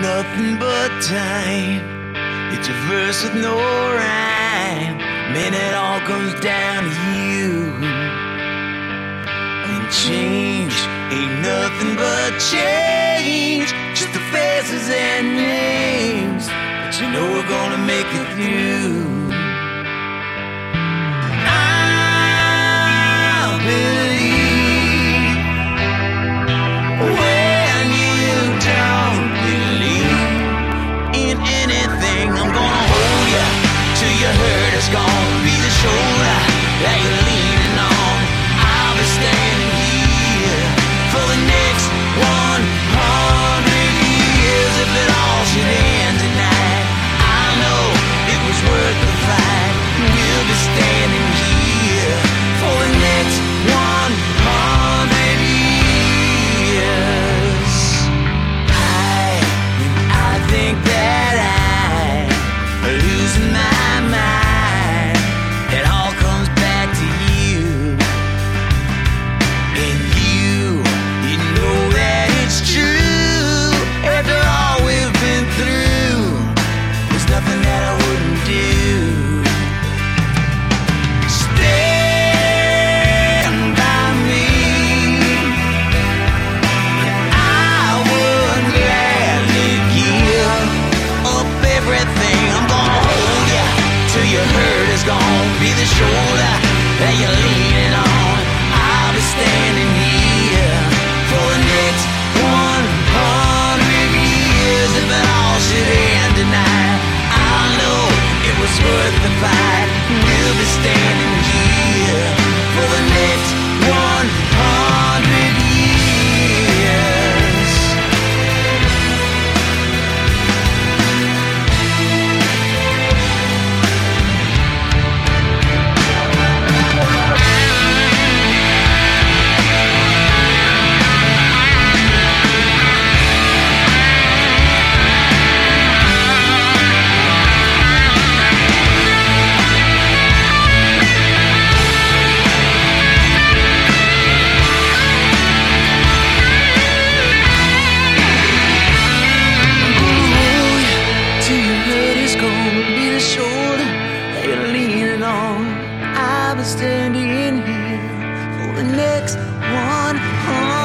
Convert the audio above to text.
nothing but time. It's a verse with no rhyme. Man, it all comes down to you. And change ain't nothing but change. Just the faces and names. But you know we're gonna make it through. gonna be the shoulder that you're leaning on. I'll be standing. gonna stand in here for the next one.